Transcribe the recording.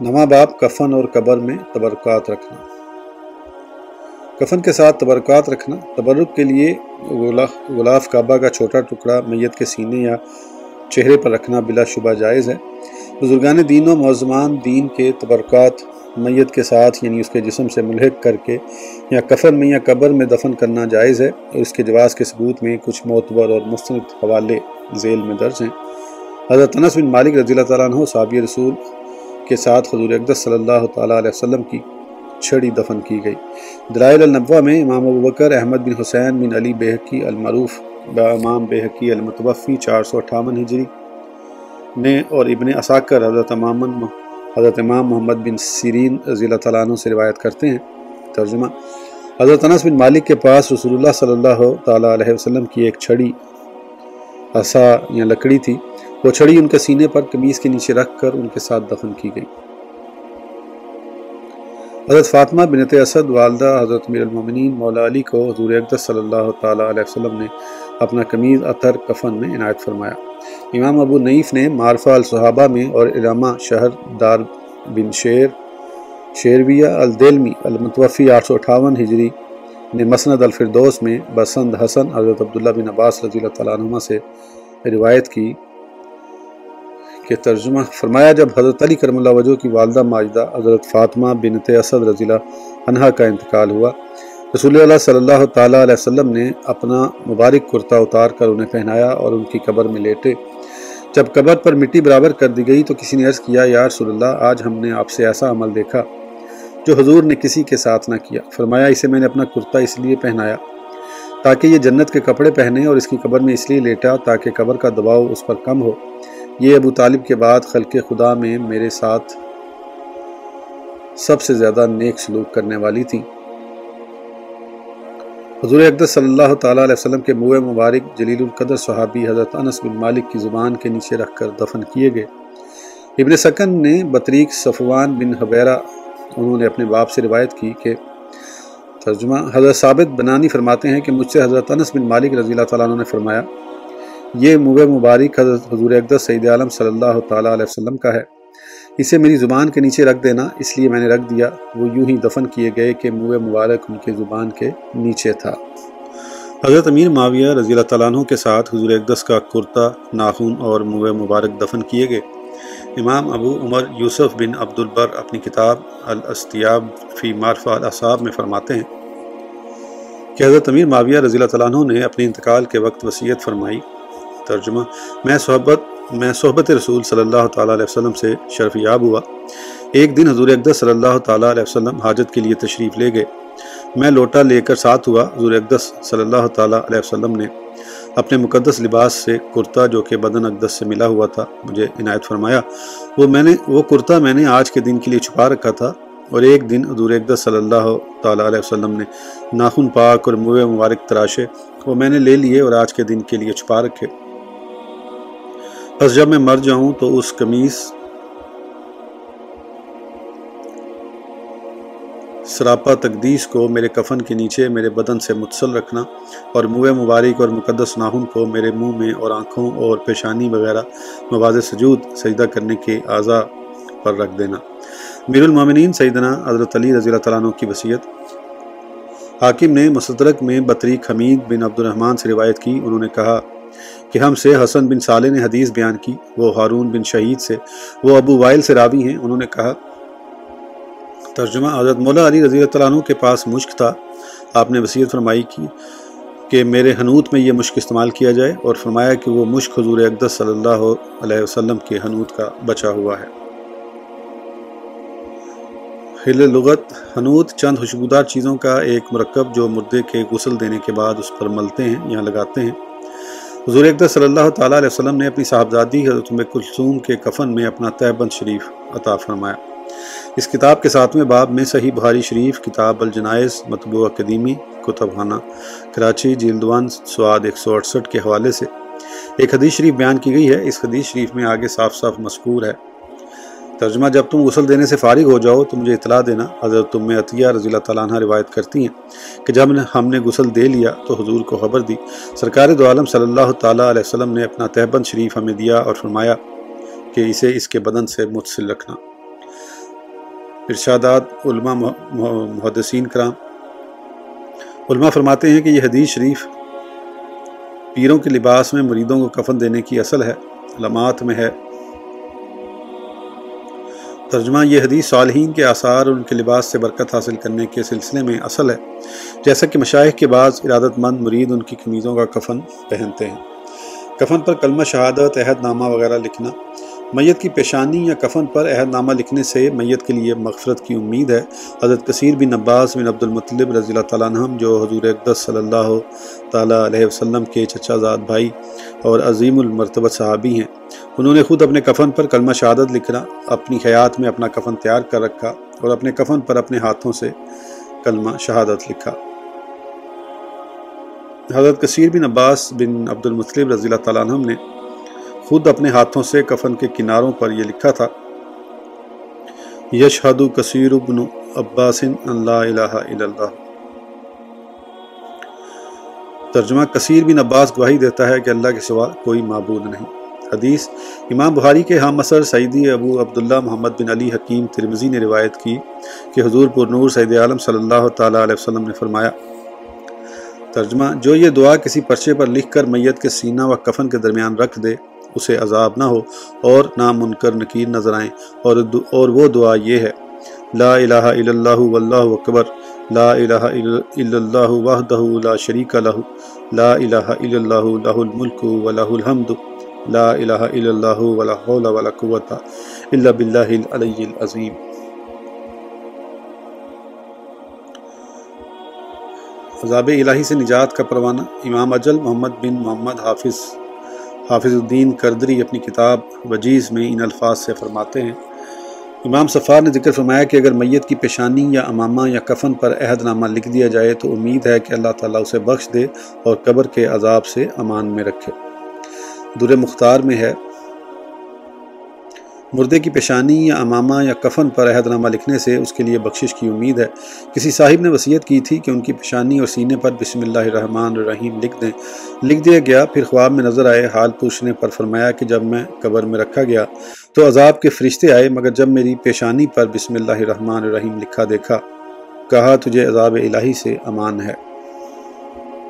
نواں باب کفن اور قبر میں تبرکات رکھنا۔ کفن کے ساتھ تبرکات رکھنا، تبرک کے لیے غلاف کعبہ کا چھوٹا ٹکڑا، میت کے سینے یا چہرے پر رکھنا بلا شبہ جائز ہے۔ بزرگان دین و معظمان دین کے تبرکات میت کے ساتھ یعنی اس کے جسم سے ملحق کر کے یا کفن میں یا قبر میں دفن کرنا جائز ہے۔ اور اس کے جواز کے ثبوت میں کچھ معتبر اور مستند حوالے ذیل میں درج ہیں۔ حضرت انس بن مالک رضی اللہ تعالیٰ عنہ، صحابی رسول کے ساتھ حضور اقدس صلی اللہ تعالیٰ علیہ وسلم کی چھڑی دفن کی گئی۔ دلائل النبوہ میں امام ابو بکر، احمد بن حسین بن علی بحقی المعروف، با امام بحقی المتوفی چار سو اٹھاون ہجری نے اور ابن اساکر، حضرت امامن حضرت امام محمد بن سیرین رضی اللہ تعالیٰ عنہ سے روایت کرتے ہیں۔ ترجمہ حضرت انس بن مالک کے پاس رسول اللہ صلی اللہ تعالیٰ علیہ وسلم کی ایک چھڑی، عصا یا لکڑی تھی۔ وہ چھڑی ان کے سینے پر قمیض کے نیچے رکھ کر ان کے ساتھ دفن کی گئی۔ حضرت فاطمہ بنت اسد والدہ حضرت میر المومنین مولا علی کو حضور اقدس صلی اللہ تعالیٰ علیہ وسلم نے اپنا قمیض اطر کفن میں عنایت فرمایا۔ امام ابو نعیف نے معرفہ الصحابہ میں اور علامہ شہر دار بن شیر، شیرویہ الدلمی المتوفی آٹھ سو اٹھاون ہجری نے مسند الفردوس میں بسند حسن حضرت عبداللہ بن عباس رضی اللہ تعالیٰ عنہ سے روایت کی۔ کہ ترجمہ فرمایا، جب حضرت علی کرم اللہ وجہ کی والدہ ماجدہ حضرت فاطمہ بنت اسد رضی اللہ عنہ کا انتقال ہوا، رسول اللہ صلی اللہ تعالیٰ علیہ وسلم نے اپنا مبارک کرتا اتار کر انہیں پہنایا اور ان کی قبر میں لیٹے۔ جب قبر پر مٹی برابر کر دی گئی تو کسی نے عرض کیا، یا رسول اللہ، آج ہم نے آپ سے ایسا عمل دیکھا جو حضور نے کسی کے ساتھ نہ کیا۔ فرمایا، اسے میں نے اپنا کرتا اس لیے پہنایا تاکہ یہ جنت کے کپڑے پہنے اور اس کی قبر میں اس لیے لیٹا تاکہ قبر کا دباؤ اس پر کم ہو۔ یہ ابو طالب کے بعد خلق خدا میں میرے ساتھ سب سے زیادہ نیک سلوک کرنے والی تھی حضور اقدس صلی اللہ تعالیٰ علیہ وسلم کے موئے مبارک جلیل القدر صحابی حضرت انس بن مالک کی زبان کے نیچے رکھ کر دفن کیے گئے۔ ابن سکن نے بطریق صفوان بن حبیرہ، انہوں نے اپنے باپ سے روایت کی کہ ترجمہ حضرت ثابت بنانی فرماتے ہیں کہ مجھ سے حضرت انس بن مالک رضی اللہ تعالیٰ عنہ نے فرمایا یہ موہ مبارک حضرت حضور اقدس سعید عالم صلی اللہ تعالیٰ علیہ وسلم کا ہے۔ اسے میری زبان کے نیچے رکھ دینا، اس لیے میں نے رکھ دیا۔ وہ یوں ہی دفن کیے گئے کہ موہ مبارک ان کے زبان کے نیچے تھا۔ حضرت امیر معاویہ رضی اللہ تعالیٰ عنہ کے ساتھ حضور اقدس کا کرتا ناخون اور موہ مبارک دفن کیے گئے۔ امام ابو عمر یوسف بن عبد البر اپنی کتاب الاستیاب فی معرفہ الاصاب میں فرماتے ہیں کہ حضرت امیر معاویہ رضی اللہ تعالیٰ عنہ نے اپنے انتقال کے وقت وصیت فرمائی۔ ترجمہ۔ میں صحبت میں صحبت رسول صلی اللہ تعالیٰ علیہ وسلم سے شرف یاب ہوا۔ ایک دن حضور اقدس صلی اللہ تعالیٰ علیہ وسلم حاجت کے لیے تشریف لے گئے۔ میں لوٹا لے کر ساتھ ہوا۔ حضور اقدس صلی اللہ تعالیٰ علیہ وسلم نے اپنے مقدس لباس سے کرتا جو کہ بدن اقدس سے ملا ہوا تھا، مجھے عنایت فرمایا۔ وہ میں نے وہ کرتا میں نے آج کے دن کے لیے چھپا رکھا تھا۔ اور ایک دن حضور اقدس صلی اللہ تعالیٰ علیہ وسلم نے ناخن پاک اور موے مبارک تراشے وہ میں نے لے لیے اور آج کے دن کے لیے چھپا رکھے۔ بس جب میں مر جاؤں تو اس قمیص سراپا تقدیس کو میرے کفن کے نیچے میرے بدن سے متصل رکھنا اور منہ مبارک اور مقدس ناہن کو میرے منہ میں اور آنکھوں اور پیشانی وغیرہ مواز سجود سجدہ کرنے کے اعضاء پر رکھ دینا۔ میر المومنین سیدنا حضرت علی رضی اللہ تعالیٰ عنہ کی وصیت۔ حاکم نے مصدرک میں بطریق حمید بن عبد الرحمن سے روایت کی۔ انہوں نے کہا کہ ہم سے حسن بن صالح نے حدیث بیان کی، وہ ہارون بن شہید سے، وہ ابو وائل سے راوی ہیں، انہوں نے کہا، ترجمہ حضرت مولا علی رضی اللہ عنہ کے پاس مشک تھا۔ آپ نے وصیت فرمائی کی کہ میرے حنوت میں یہ مشک استعمال کیا جائے اور فرمایا کہ وہ مشک حضور اقدس صلی اللہ علیہ وسلم کے حنوت کا بچا ہوا ہے۔ خل لغت حنوت چند خوشبودار چیزوں کا ایک مرکب جو مردے کے غسل دینے کے بعد اس پر ملتے ہیں یا لگاتے ہیں۔ حضور اقدر صلی اللہ تعالیٰ علیہ وسلم نے اپنی صاحبزادی حضرت کلثوم کے کفن میں اپنا تہبند شریف عطا فرمایا۔ اس کتاب کے ساتویں باب میں صحیح بہاری شریف، کتاب الجنائز، مطبوع قدیمی کتب خانہ، کراچی جیلدوان سواد ایک سو اڑسٹھ کے حوالے سے۔ ایک حدیث شریف بیان کی گئی ہے۔ اس حدیث شریف میں آگے صاف صاف مذکور ہے۔ ترجمہ، جب تم غسل دینے سے فارغ ہو جاؤ تو مجھے اطلاع دینا۔ حضرت تم عطیہ رضی اللہ تعالیٰ عنہ روایت کرتی ہیں کہ جب ہم نے غسل دے لیا تو حضور کو خبر دی۔ سرکار دو عالم صلی اللہ تعالیٰ علیہ وسلم نے اپنا تہبند شریف ہمیں دیا اور فرمایا کہ اسے اس کے بدن سے متصل رکھنا۔ ارشادات، علماء محدثین کرام۔ علماء فرماتے ہیں کہ یہ حدیث شریف پیروں کے لباس میں مریدوں کو کفن دینے کی اصل ہے علامات میں ہے۔ ترجمہ یہ حدیث صالحین کے آثار اور ان کے لباس سے برکت حاصل کرنے کے سلسلے میں اصل ہے، جیسا کہ مشاہد کے بعض ارادت مند مرید ان کی قمیضوں کا کفن پہنتے ہیں۔ کفن پر کلمہ شہادت، عہد نامہ وغیرہ لکھنا میت کی پیشانی یا کفن پر عہد نامہ لکھنے سے میت کے لیے مغفرت کی امید ہے۔ حضرت کثیر بن عباس بن عبد المطلب رضی اللہ تعالیٰ عنہم جو حضور اقدس صلی اللہ تعالیٰ علیہ وسلم کے چچا زاد بھائی اور عظیم المرتبت صحابی ہیں۔ انہوں نے خود اپنے کفن پر کلمہ شہادت لکھنا، اپنی حیات میں اپنا کفن تیار کر رکھا اور اپنے کفن پر اپنے ہاتھوں سے کلمہ شہادت لکھا۔ حضرت کثیر بن عباس بن عبد المطلب رضی اللہ تعالیٰ عنہم نے خود اپنے ہاتھوں سے کفن کے کناروں پر یہ لکھا تھا، یشہدو کثیر بن عباس اللہ الہ الا اللہ۔ ترجمہ کثیر بن عباس گواہی دیتا ہے کہ اللہ کے سوا کوئی معبود نہیں۔ حدیث امام بخاری کے ہم مصر سعیدی ابو عبداللہ محمد بن علی حکیم ترمزی نے روایت کی کہ حضور پر نور سعید عالم صلی اللہ تعالیٰ علیہ وسلم نے فرمایا، ترجمہ، جو یہ دعا کسی پرچے پر لکھ کر میت کے سینہ و کفن کے درمیان رکھ دے اسے عذاب نہ ہو اور نہ منکر نکیر نظر آئیں۔ اور اور وہ دعا یہ ہے، لا الہ الا اللہ واللہ اکبر، لا الہ الا اللہ وحدہ لا شریک لہ، لا الہ الا اللہ لہ الملک و لہ الحمد، لا الہ الا اللہ ولا حول ولا قوت الا باللہ العلی العظیم۔ عذاب الہی سے نجات کا پروانہ امام اجل محمد بن محمد حافظ۔ حافظ الدین کردری اپنی کتاب وجیز میں ان الفاظ سے فرماتے ہیں۔ امام صفار نے ذکر فرمایا کہ اگر میت کی پیشانی یا امامہ یا کفن پر عہد نامہ لکھ دیا جائے تو امید ہے کہ اللہ تعالیٰ اسے بخش دے اور قبر کے عذاب سے امان میں رکھے۔ در مختار میں ہے۔ مردے کی پیشانی یا امامہ یا کفن پر عہد نامہ لکھنے سے اس کے لیے بخشش کی امید ہے۔ کسی صاحب نے وصیت کی تھی کہ ان کی پیشانی اور سینے پر بسم اللہ الرحمن الرحیم لکھ دیں۔ لکھ دیا گیا، پھر خواب میں نظر آئے، حال پوچھنے پر فرمایا کہ جب میں قبر میں رکھا گیا تو عذاب کے فرشتے آئے، مگر جب میری پیشانی پر بسم اللہ الرحمن الرحیم لکھا دیکھا، کہا تجھے عذاب الہی سے امان ہے۔